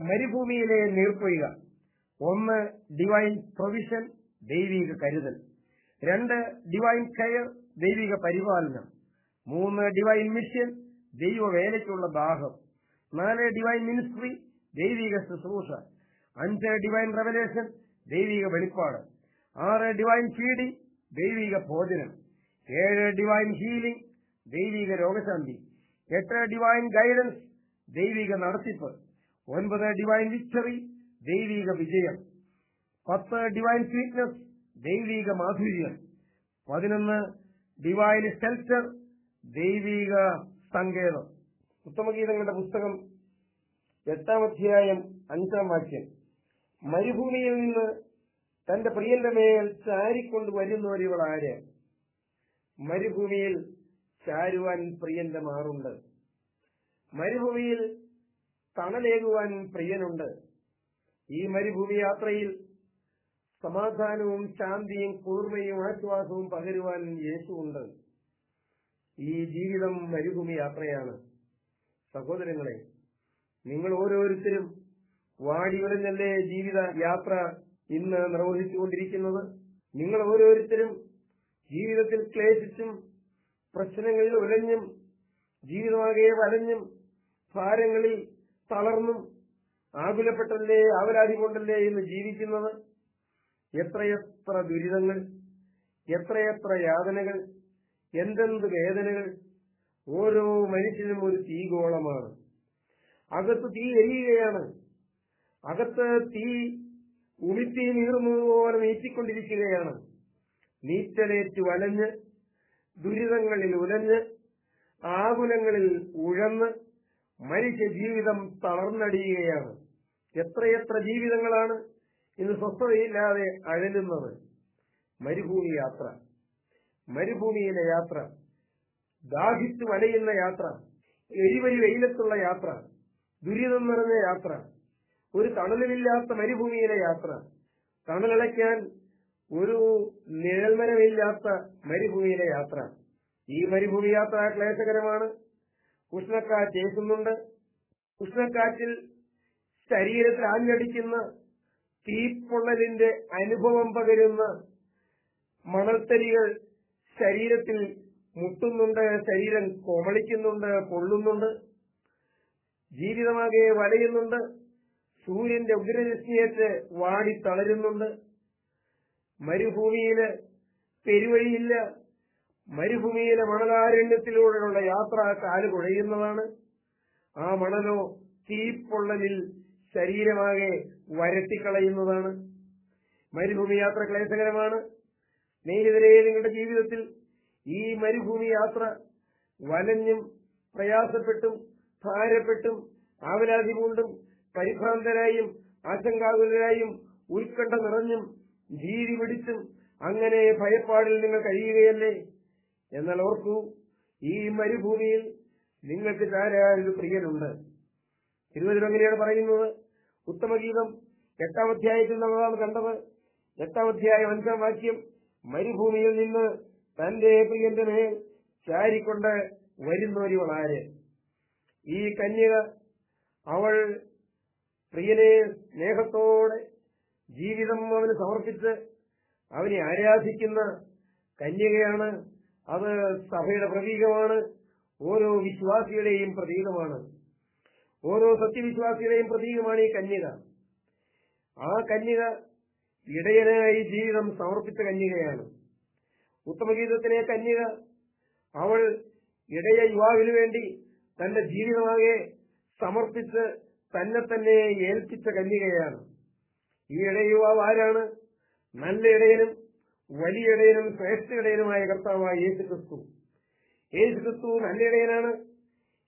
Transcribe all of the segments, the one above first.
മരുഭൂമിയിലെ നീർപ്പൊയ്ക ഒന്ന് divine provision ദൈവിക കരുതൽ. രണ്ട് ഡിവൈൻ കെയർ ദൈവിക പരിപാലനം. മൂന്ന് ഡിവൈൻ മിഷൻ ദൈവ വേലയ്ക്കുള്ള ദാഹം. നാല് ഡിവൈൻ മിനിസ്ട്രി ദൈവിക ശുശ്രൂഷ. അഞ്ച് ഡിവൈൻ റെവലേഷൻ ദൈവിക വെളിപ്പാട്. ആറ് ഡിവൈൻ ഫീഡിംഗ് ദൈവിക ഭോജനം. ഏഴ് ഡിവൈൻ ഹീലിംഗ് ദൈവിക രോഗശാന്തി. എട്ട് ഡിവൈൻ ഗൈഡൻസ് ദൈവിക നടത്തിപ്പ്. ഒൻപത് ഡിവൈൻ വിക്ടറി ദൈവിക വിജയം. പത്ത് ഡിവൈൻ സ്വീറ്റ്നസ് ദൈവിക മാധുര്യം. പതിനൊന്ന് ഡിവൈൻ ഷെൽറ്റർ ദൈവിക സങ്കേതം. ഉത്തമഗീതങ്ങളുടെ പുസ്തകം എട്ടാം അധ്യായം അഞ്ചാം വാക്യം. മരുഭൂമിയിൽ നിന്ന് തന്റെ പ്രിയന്റെ മേൽ ചാരിക്കൊണ്ട് വരുന്നവരിവൾ ആര്? മരുഭൂമിയിൽ ചാരുവാൻ പ്രിയന്റെ മാറുണ്ട്. മരുഭൂമിയിൽ തണലേകുവാൻ പ്രിയനുണ്ട്. ഈ മരുഭൂമി യാത്രയിൽ സമാധാനവും ശാന്തിയും കൂർമ്മയും ആശ്വാസവും പകരുവാൻ യേശുണ്ട് ഈ ജീവിതം മരുഭൂമി യാത്രയാണ് സഹോദരങ്ങളെ നിങ്ങൾ ഓരോരുത്തരും വാടി ഉലഞ്ഞല്ലേ ജീവിത യാത്ര ഇന്ന് നിർവഹിച്ചുകൊണ്ടിരിക്കുന്നത്? നിങ്ങൾ ഓരോരുത്തരും ജീവിതത്തിൽ ക്ലേശിച്ചും പ്രശ്നങ്ങളിൽ ഉലഞ്ഞും ജീവിതമാകെ വലഞ്ഞും ഭാരങ്ങളിൽ തളർന്നും ആകുലപ്പെട്ടല്ലേ ആവലാതി കൊണ്ടല്ലേ ഇന്ന് ജീവിക്കുന്നത്? എത്രയെത്ര ദുരിതങ്ങൾ എത്രയെത്ര യാതനകൾ എന്തെന്ത് വേദനകൾ. ഓരോ മനുഷ്യനും ഒരു തീഗോളമാണ്. അകത്ത് തീ എരിയുകയാണ്. അകത്ത് തീ ഉമിത്തി നീറുന്നതുപോലെ നീറ്റിക്കൊണ്ടിരിക്കുകയാണ്. നീറ്റലേറ്റ് വലഞ്ഞ് ദുരിതങ്ങളിൽ ഉലഞ്ഞ് ആകുലങ്ങളിൽ ഉഴന്ന് മനുഷ്യ ജീവിതം തളർന്നടിയുകയാണ്. എത്രയെത്ര ജീവിതങ്ങളാണ് ഇന്ന് സ്വസ്ഥതയില്ലാതെ അഴലുന്നത്? മരുഭൂമി യാത്ര. മരുഭൂമിയിലെ യാത്ര. ദാഹിച്ചു വലയുന്ന യാത്ര. എരിവരി വെയിലത്തുള്ള യാത്ര. ദുരിതം നിറഞ്ഞ യാത്ര. ഒരു തണലുമില്ലാത്ത മരുഭൂമിയിലെ യാത്ര. തണലടയ്ക്കാൻ ഒരു നിഴൽമരമില്ലാത്ത മരുഭൂമിയിലെ യാത്ര. ഈ മരുഭൂമി യാത്ര ക്ലേശകരമാണ്. ഉഷ്ണക്കാറ്റ് ഏൽക്കുന്നുണ്ട്. ഉഷ്ണക്കാറ്റിൽ ശരീരത്തിൽ ആഞ്ഞടിക്കുന്ന തീപ്പൊള്ളലിന്റെ അനുഭവം പകരുന്ന മണൽത്തരികൾ ശരീരത്തിൽ മുട്ടുന്നുണ്ട് ശരീരം കോമളിക്കുന്നുണ്ട് പൊള്ളുന്നുണ്ട്. ജീവിതമാകെ വലയുന്നുണ്ട്. സൂര്യന്റെ ഉഗ്രരശ്മിയേറ്റ് വാടി തളരുന്നുണ്ട്. മരുഭൂമിയിൽ പെരുവഴിയില്ല. മരുഭൂമിയിലെ മണലാരണ്യത്തിലൂടെയുള്ള യാത്ര കാൽ കുഴയുന്നതാണ്. ആ മണലോ തീപ്പൊള്ളലിൽ ശരീരമാകെ വരട്ടിക്കളയുന്നതാണ്. മരുഭൂമി യാത്ര ക്ലേശകരമാണ്. സ്നേഹിതരെ നിങ്ങളുടെ ജീവിതത്തിൽ ഈ മരുഭൂമി യാത്ര വലഞ്ഞും പ്രയാസപ്പെട്ടും ഭാരപ്പെട്ടും ആവലാതി കൊണ്ടും പരിഭ്രാന്തരായും ആശങ്കാകുലരായും ഉത്കണ്ഠ നിറഞ്ഞും ഭീതി പിടിച്ചും അങ്ങനെ ഭയപ്പാടിൽ നിങ്ങൾ കഴിയുകയല്ലേ? എന്നാൽ ഓർക്കൂ ഈ മരുഭൂമിയിൽ നിങ്ങൾക്ക് ചാരാനൊരു പ്രിയനുണ്ട്. തിരുവചനം അങ്ങനെയാണ് പറയുന്നത്. ഉത്തമഗീതം എട്ടാം അധ്യായത്തിൽ നമ്മളാണ് കണ്ടത്. എട്ടാം അധ്യായം അഞ്ചാം വാക്യം മരുഭൂമിയിൽ നിന്ന് തന്റെ പ്രിയന്റെ മേൽ ചാരിക്കൊണ്ട് വരുന്നവരിവൾ ആര്? ഈ കന്യക അവൾ പ്രിയനെ സ്നേഹത്തോടെ ജീവിതം അവന് സമർപ്പിച്ച് അവനെ ആരാധിക്കുന്ന കന്യകയാണ് അത് സഭയുടെ പ്രതീകമാണ് ഓരോ വിശ്വാസിയുടെയും പ്രതീകമാണ്. ഓരോ സത്യവിശ്വാസിയുടെയും പ്രതീകമാണ് ഈ കന്യക. ആ കന്യക ഇടയനായി ജീവിതം സമർപ്പിച്ച കന്യകയാണ്. ഉത്തമഗീതത്തിലെ കന്യക അവൾ ഇടയ യുവാവിനു വേണ്ടി തന്റെ ജീവിതമാകെ സമർപ്പിച്ച് തന്നെ തന്നെ ഏൽപ്പിച്ച കന്യകയാണ്. ഈ ഇടയ യുവാവ് ആരാണ്? നല്ല ഇടയനും വലിയ ഇടയനും ശ്രേഷ്ഠ ഇടയനുമായ കർത്താവായ യേശു ക്രിസ്തു യേശു ക്രിസ്തു നല്ല ഇടയനാണ്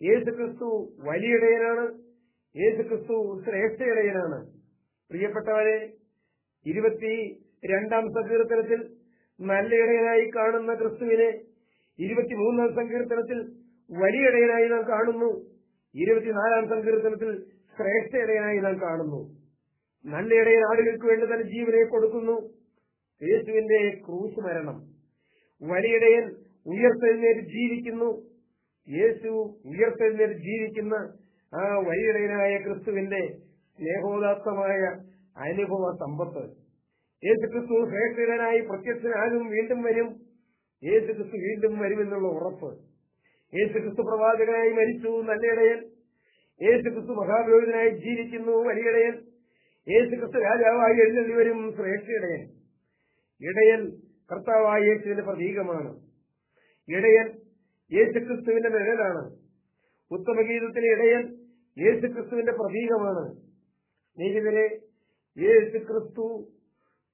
യേശു ക്രിസ്തു വലിയ ഇടയനാണ് യേശു ക്രിസ്തു ശ്രേഷ്ഠ ഇടയനാണ് പ്രിയപ്പെട്ടവരെ ഇരുപത്തി രണ്ടാം സങ്കീർത്തനത്തിൽ നല്ല ഇടയനായി കാണുന്ന ക്രിസ്തുവിനെ ഇരുപത്തിമൂന്നാം സങ്കീർത്തനത്തിൽ വലിയ ഇടയനായി നാം കാണുന്നു. ഇരുപത്തിനാലാം സങ്കീർത്തനത്തിൽ ശ്രേഷ്ഠ ഇടയനായി നാം കാണുന്നു. നല്ല ഇടയൻ ആളുകൾക്ക് വേണ്ടി തന്നെ ജീവനെ കൊടുക്കുന്നു. യേശുവിന്റെ ക്രൂശ് മരണം. വലിയിടയൻ ഉയർത്തെഴുന്നേറ്റ് ജീവിക്കുന്നു. യേശു ഉയർത്തെഴുന്നേറ്റ് ജീവിക്കുന്ന ആ വലിയിടയനായ ക്രിസ്തുവിന്റെ സ്നേഹോദാത്തമായ അനുഭവ സമ്പത്ത്. യേശു ക്രിസ്തു ശ്രേഷ്ഠനായി പ്രത്യക്ഷനാകും വീണ്ടും വരും. യേശു ക്രിസ്തു വീണ്ടും വരുമെന്നുള്ള ഉറപ്പ്. യേശു ക്രിസ്തു പ്രവാചകനായി മരിച്ചു നല്ലയിടയൻ. യേശു ക്രിസ്തു മഹാപുരോഹിതനായി ജീവിക്കുന്നു വലിയിടയൻ. യേശുക്രിസ്തു രാജാവായി എഴുന്നള്ളി വരും ശ്രേഷ്ഠ ഇടയൻ കർത്താവായ യേശുവിന്റെ പ്രതീകമാണ്. ഇടയൻ യേശുക്രിസ്തുവിന്റെ നിഴലാണ്. ഉത്തമഗീതത്തിലെ ഇടയൻ യേശുക്രിസ്തുവിന്റെ പ്രതീകമാണ്. സ്നേഹിതരെ യേശുക്രിസ്തു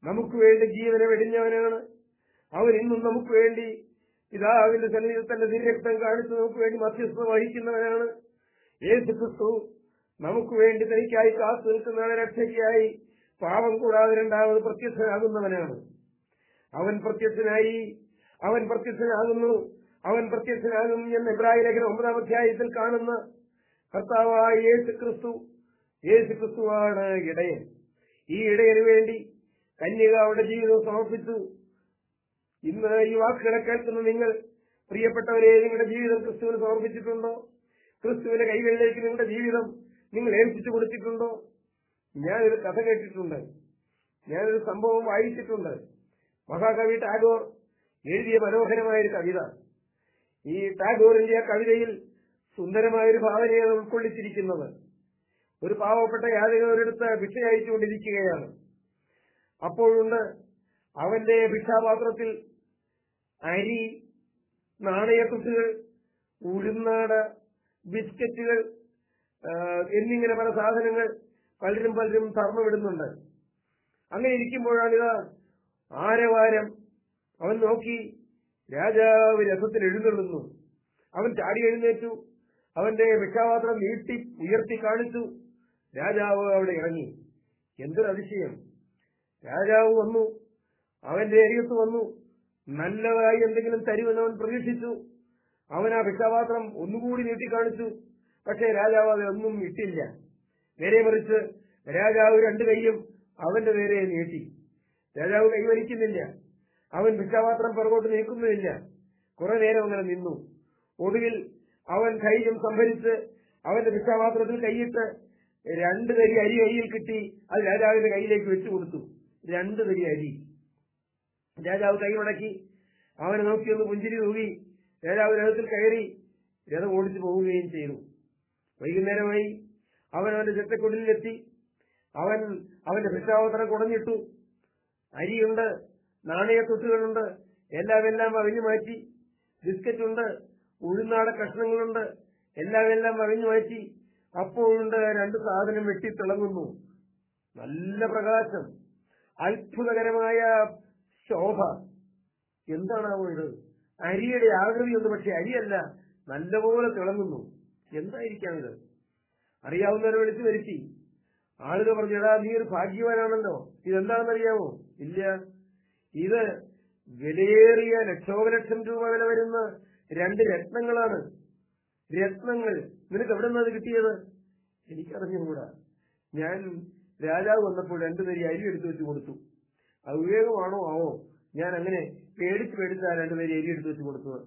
നമുക്ക് വേണ്ടി ജീവനെ വെടിഞ്ഞവനാണ്. അവൻ ഇന്നും നമുക്ക് വേണ്ടി പിതാവിന്റെ ശരീരം തന്റെ തിരക്തം കാണിച്ച് നമുക്ക് വേണ്ടി മധ്യസ്ഥത വഹിക്കുന്നവനാണ്. യേശുക്രിസ്തു നമുക്ക് വേണ്ടി തനിക്കായി കാത്തു നിൽക്കുന്നവനെ രക്ഷയ്ക്കായി പാപം കൂടാതെ രണ്ടാമത് പ്രത്യക്ഷനാകുന്നവനാണ്. അവൻ പ്രത്യക്ഷനായി അവൻ പ്രത്യക്ഷനാകുന്നു. അവൻ പ്രത്യക്ഷനാകും എന്ന് ഇബ്രാഹിം ലേഖന ഒമ്പതാം അധ്യായത്തിൽ കാണുന്ന കർത്താവായ യേശു ക്രിസ്തു യേശു ക്രിസ്തുവാണ് ഇടയൻ. ഈ ഇടയന് വേണ്ടി കന്യക അവരുടെ ജീവിതം സമർപ്പിച്ചു. ഇന്ന് ഈ വാക്കുകളെ കേൾക്കുന്ന നിങ്ങൾ പ്രിയപ്പെട്ടവരെ നിങ്ങളുടെ ജീവിതം ക്രിസ്തുവിന് സമർപ്പിച്ചിട്ടുണ്ടോ? ക്രിസ്തുവിന്റെ കൈകളിലേക്ക് നിങ്ങളുടെ ജീവിതം നിങ്ങൾ ഏൽപ്പിച്ചു കൊടുത്തിട്ടുണ്ടോ? ഞാനൊരു കഥ കേട്ടിട്ടുണ്ട്. ഞാനൊരു സംഭവം വായിച്ചിട്ടുണ്ട്. മഹാകവി ടാഗോർ എഴുതിയ മനോഹരമായ ഒരു കവിത. ഈ ടാഗോറിന്റെ ആ കവിതയിൽ സുന്ദരമായ ഒരു ഭാവനയാണ് ഉൾക്കൊള്ളിച്ചിരിക്കുന്നത്. ഒരു പാവപ്പെട്ട യാചകരെടുത്ത് ഭിക്ഷ അയച്ചുകൊണ്ടിരിക്കുകയാണ്. അപ്പോഴുണ്ട് അവന്റെ ഭിക്ഷാപാത്രത്തിൽ അരി നാണയത്തുട്ടുകൾ ഉഴുന്നാട് ബിസ്ക്കറ്റുകൾ എന്നിങ്ങനെ പല സാധനങ്ങൾ പലരും പലരും തറന്നുവിടുന്നുണ്ട് അങ്ങനെ ഇരിക്കുമ്പോഴാണിത് ആരവാരം? അവൻ നോക്കി രാജാവ് രഥത്തിൽ എഴുന്നള്ളുന്നു. അവൻ ചാടി എഴുന്നേറ്റു. അവന്റെ ഭിക്ഷാപാത്രം നീട്ടി ഉയർത്തി കാണിച്ചു. രാജാവ് അവിടെ ഇറങ്ങി. എന്തൊരു അതിശയം. രാജാവ് വന്നു. അവന്റെ അരികത്ത് വന്നു. നല്ലതായി എന്തെങ്കിലും തരുമെന്ന് അവൻ പ്രതീക്ഷിച്ചു. അവൻ ആ ഭിക്ഷാപാത്രം ഒന്നുകൂടി നീട്ടിക്കാണിച്ചു പക്ഷേ രാജാവ് അതൊന്നും ഇട്ടില്ല. നേരെ മറിച്ച് രാജാവ് രണ്ടു കൈയും അവന്റെ നേരെ നീട്ടി. രാജാവ് കൈവലിക്കുന്നില്ല അവൻ ഭിക്ഷാപാത്രം പുറകോട്ട് നീക്കുന്നുമില്ല. കുറെ നേരം അങ്ങനെ നിന്നു. ഒടുവിൽ അവൻ ധൈര്യം സംഭരിച്ച് അവന്റെ ഭിക്ഷാപാത്രത്തിൽ കൈയിട്ട് രണ്ട് തരി അരി കയ്യിൽ കിട്ടി അത് രാജാവിന്റെ കയ്യിലേക്ക് വെച്ചു കൊടുത്തു. രണ്ട് തരി അരി. രാജാവ് കൈ മടക്കി അവനെ നോക്കിയൊന്ന് പുഞ്ചിരി തൂകി രാജാവ് രഥത്തിൽ കയറി രഥം ഓടിച്ചു പോവുകയും ചെയ്തു. വൈകുന്നേരമായി അവൻ അവന്റെ ചെറ്റക്കുടലിലെത്തി. അവൻ അവന്റെ ഭിക്ഷാപാത്രം കുടഞ്ഞിട്ടു. അരിയുണ്ട് നാണയത്തൊട്ടുകളുണ്ട് എല്ലാം അവിഞ്ഞു മാറ്റി. ബിസ്ക്കറ്റ് ഉണ്ട് ഉഴുന്നാട കഷ്ണങ്ങളുണ്ട് എല്ലാം എല്ലാം അവിഞ്ഞു മാറ്റി. അപ്പോഴുണ്ട് രണ്ട് സാധനം വെട്ടി തിളങ്ങുന്നു നല്ല പ്രകാശം അത്ഭുതകരമായ ശോഭ. എന്താണാവോ ഇത്? അരിയുടെ ആകൃതി ആകൃതിയുണ്ട് പക്ഷെ അരിയല്ല നല്ലപോലെ തിളങ്ങുന്നു. എന്തായിരിക്കാം ഇത് അറിയാവുന്നവരെ വിളിച്ചു വരുത്തി. ആളുകൾ പറഞ്ഞു എടാ നീ ഒരു ഭാഗ്യവാനാണല്ലോ. ഇതെന്താണെന്നറിയാമോ? ഇല്ല. ഇത് വിലയേറിയ ലക്ഷോപലക്ഷം രൂപ വില വരുന്ന രണ്ട് രത്നങ്ങളാണ്. രത്നങ്ങൾ? നിനക്ക് എവിടെ നിന്നത് കിട്ടിയത്? എനിക്കറിഞ്ഞുകൂടാ. ഞാൻ രാജാവ് വന്നപ്പോൾ രണ്ടു തരി അരി എടുത്തു വെച്ച് കൊടുത്തു. അത് വിവേകമാണോ? ആവോ. ഞാൻ അങ്ങനെ പേടിച്ച് പേടിച്ച് ആ രണ്ടു അരി എടുത്തു വെച്ച് കൊടുത്തത്.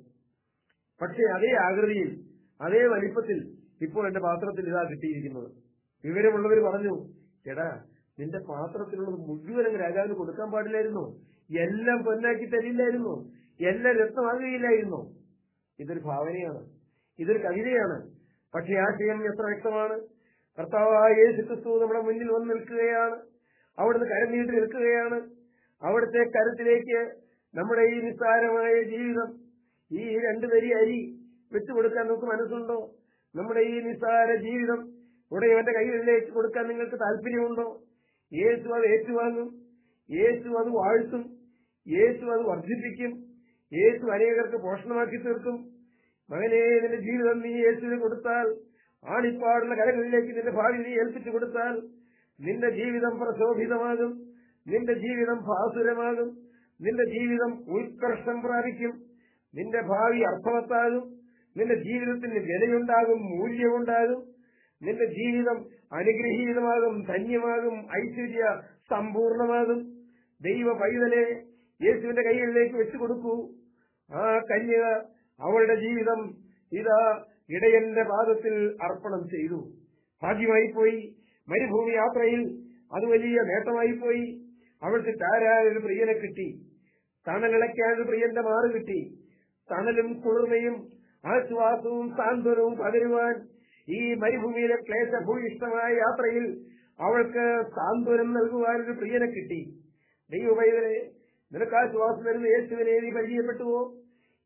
പക്ഷെ അതേ ആകൃതിയിൽ അതേ വലിപ്പത്തിൽ ഇപ്പോൾ എന്റെ പാത്രത്തിൽ ഇതാ കിട്ടിയിരിക്കുന്നത്. വിവരമുള്ളവർ പറഞ്ഞു എടാ നിന്റെ പാത്രത്തിലുള്ളത് മുഴുവൻ രാജാവിന് കൊടുക്കാൻ പാടില്ലായിരുന്നു. എല്ലാം പൊന്നാക്കി തരില്ലായിരുന്നു. എല്ലാം രത്നമാകുകയില്ലായിരുന്നു ഇതൊരു ഭാവനയാണ് ഇതൊരു കവിതയാണ്. പക്ഷെ ആ ആശയം എത്ര വ്യക്തമാണ്. കർത്താവായ യേശു ക്രിസ്തു നമ്മുടെ മുന്നിൽ വന്ന് നിൽക്കുകയാണ്. അവിടുന്ന് കരം നീട്ടി നിൽക്കുകയാണ്. അവിടുത്തെ കരത്തിലേക്ക് നമ്മുടെ ഈ നിസ്സാരമായ ജീവിതം ഈ രണ്ടു വരി അരി വെച്ചുകൊടുക്കാൻ നമുക്ക് മനസ്സുണ്ടോ? നമ്മുടെ ഈ നിസ്സാര ജീവിതം ഉടയവന്റെ ഏറ്റു കൊടുക്കാൻ നിങ്ങൾക്ക് താല്പര്യമുണ്ടോ? യേശു അത് ഏറ്റുവാങ്ങും. യേശു അത് വാഴ്ത്തും. യേശു അത് വർദ്ധിപ്പിക്കും. യേശു അനേകർക്ക് പോഷണമാക്കി തീർക്കും. മകനെ നിന്റെ ജീവിതം നീ യേശുവിന് കൊടുത്താൽ ആണിപ്പാടുള്ള കരകളിലേക്ക് നിന്റെ ഭാവി നീ ഏൽപ്പിച്ചു കൊടുത്താൽ നിന്റെ ജീവിതം പ്രശോഭിതമാകും. നിന്റെ ജീവിതം ഭാസുരമാകും. നിന്റെ ജീവിതം ഉത്കർഷം പ്രാപിക്കും. നിന്റെ ഭാവി അർത്ഥവത്താകും. നിന്റെ ജീവിതത്തിന് വിലയുണ്ടാകും മൂല്യമുണ്ടാകും. നിന്റെ ജീവിതം അനുഗ്രഹീതമാകും ധന്യമാകും ഐശ്വര്യ സമ്പൂർണമാകും. ദൈവ പൈതലെ യേശുവിന്റെ കൈകളിലേക്ക് വെച്ചു കൊടുക്കൂ ആ കന്യക അവളുടെ ജീവിതം ഇതാ ഇടയന്റെ പാദത്തിൽ അർപ്പണം ചെയ്തു. ഭാഗ്യമായി പോയി മരുഭൂമി യാത്രയിൽ അത് വലിയ നേട്ടമായി പോയി അവൾക്ക് താരായ ഒരു പ്രിയനെ കിട്ടി. തണലിളയ്ക്കാൻ ഒരു പ്രിയന്റെ മാറ് കിട്ടി. തണലും കുളിർമയും ആശ്വാസവും സാന്ത്വനവും പകരുവാൻ ഈ മരുഭൂമിയിലെ ക്ലേശഭൂയിഷ്ടമായ യാത്രയിൽ അവൾക്ക് സാന്ത്വനം നൽകുവാനൊരു പ്രിയനെ കിട്ടി. ദൈവപൈതലെ നിനക്ക് ആശ്വാസം വരുന്ന യേശുവിനെ നീ പരിചയപ്പെട്ടുവോ?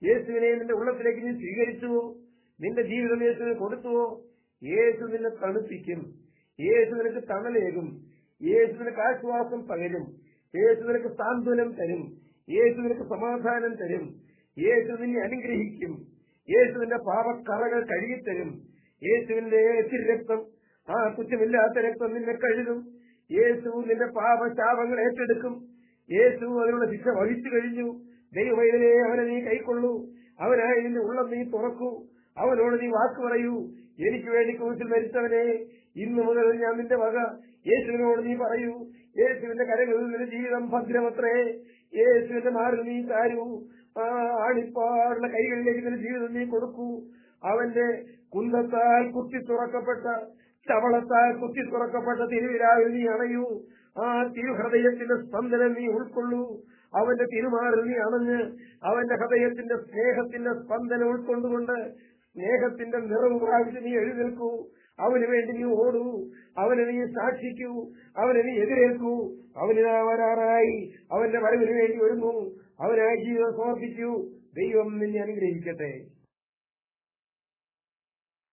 യേശുവിനെ നിന്റെ ഉള്ളത്തിലേക്ക് നീ സ്വീകരിച്ചുവോ? നിന്റെ ജീവിതം യേശുവിന് കൊടുത്തുവോ? യേശു നിന്നെ തണുപ്പിക്കും. യേശു നിനക്ക് തണലേകും. യേശു നിനക്ക് ആശ്വാസം പകരും. യേശു നിനക്ക് സാന്ത്വനം തരും. യേശു നിനക്ക് സമാധാനം തരും. യേശു നിന്നെ അനുഗ്രഹിക്കും. യേശു നിന്റെ പാപക്കറകൾ കഴുകിത്തരും. യേശുവിന്റെ രക്തം ആ കുറ്റമില്ലാത്ത രക്തം നിന്നെ കഴുകും. യേശു നിന്റെ പാപശാപങ്ങൾ ഏറ്റെടുക്കും. യേശു അതിനുള്ള ശിക്ഷ വഹിച്ചു കഴിഞ്ഞു. ദൈവവൈദനെ അവനെ നീ കൈക്കൊള്ളൂ. അവനായി നിന്റെ ഉള്ളം നീ തുറക്കൂ. അവനോട് നീ വാക്ക് പറയൂ. എനിക്ക് വേണ്ടി കുറിച്ചിൽ മരിച്ചവനെ ഇന്നു മുതൽ ഞാൻ നിന്റെ വക. യേശുവിനോട് നീ പറയൂ. യേശുവിന്റെ കരകളിൽ നിന്റെ ജീവിതം ഭദ്രമത്രേ. യേശുവിന്റെ മാറിൽ നീ താരൂ. ആ ആണിപ്പാടുള്ള കൈകളിലേക്ക് നിന്റെ ജീവിതം നീ കൊടുക്കൂ. അവന്റെ കുന്തത്താൽ കുത്തി തുറക്കപ്പെട്ട ചവളത്താൽ കുത്തി തുറക്കപ്പെട്ട തിരുവിരാവിൽ നീ അണയൂ. ആ തിരുഹൃദയത്തിന്റെ സ്പന്ദനം നീ ഉൾക്കൊള്ളൂ. അവന്റെ തിരുമാറിൽ നീ അണഞ്ഞ് അവന്റെ ഹൃദയത്തിന്റെ സ്നേഹത്തിന്റെ സ്പന്ദനം ഉൾക്കൊണ്ടുകൊണ്ട് സ്നേഹത്തിന്റെ നിറവ് പ്രാപിച്ച് നീ എഴുന്നേൽക്കൂ. അവന് വേണ്ടി നീ ഓടൂ. അവനെ നീ സാക്ഷിക്കൂ. അവനെ നീ എതിരേൽക്കൂ. അവന് വരാറായി. അവന്റെ വരവിന് വേണ്ടി ഒരുങ്ങൂ. അവനായി ജീവിതം സമർപ്പിക്കൂ. ദൈവം നിന്നെ അനുഗ്രഹിക്കട്ടെ.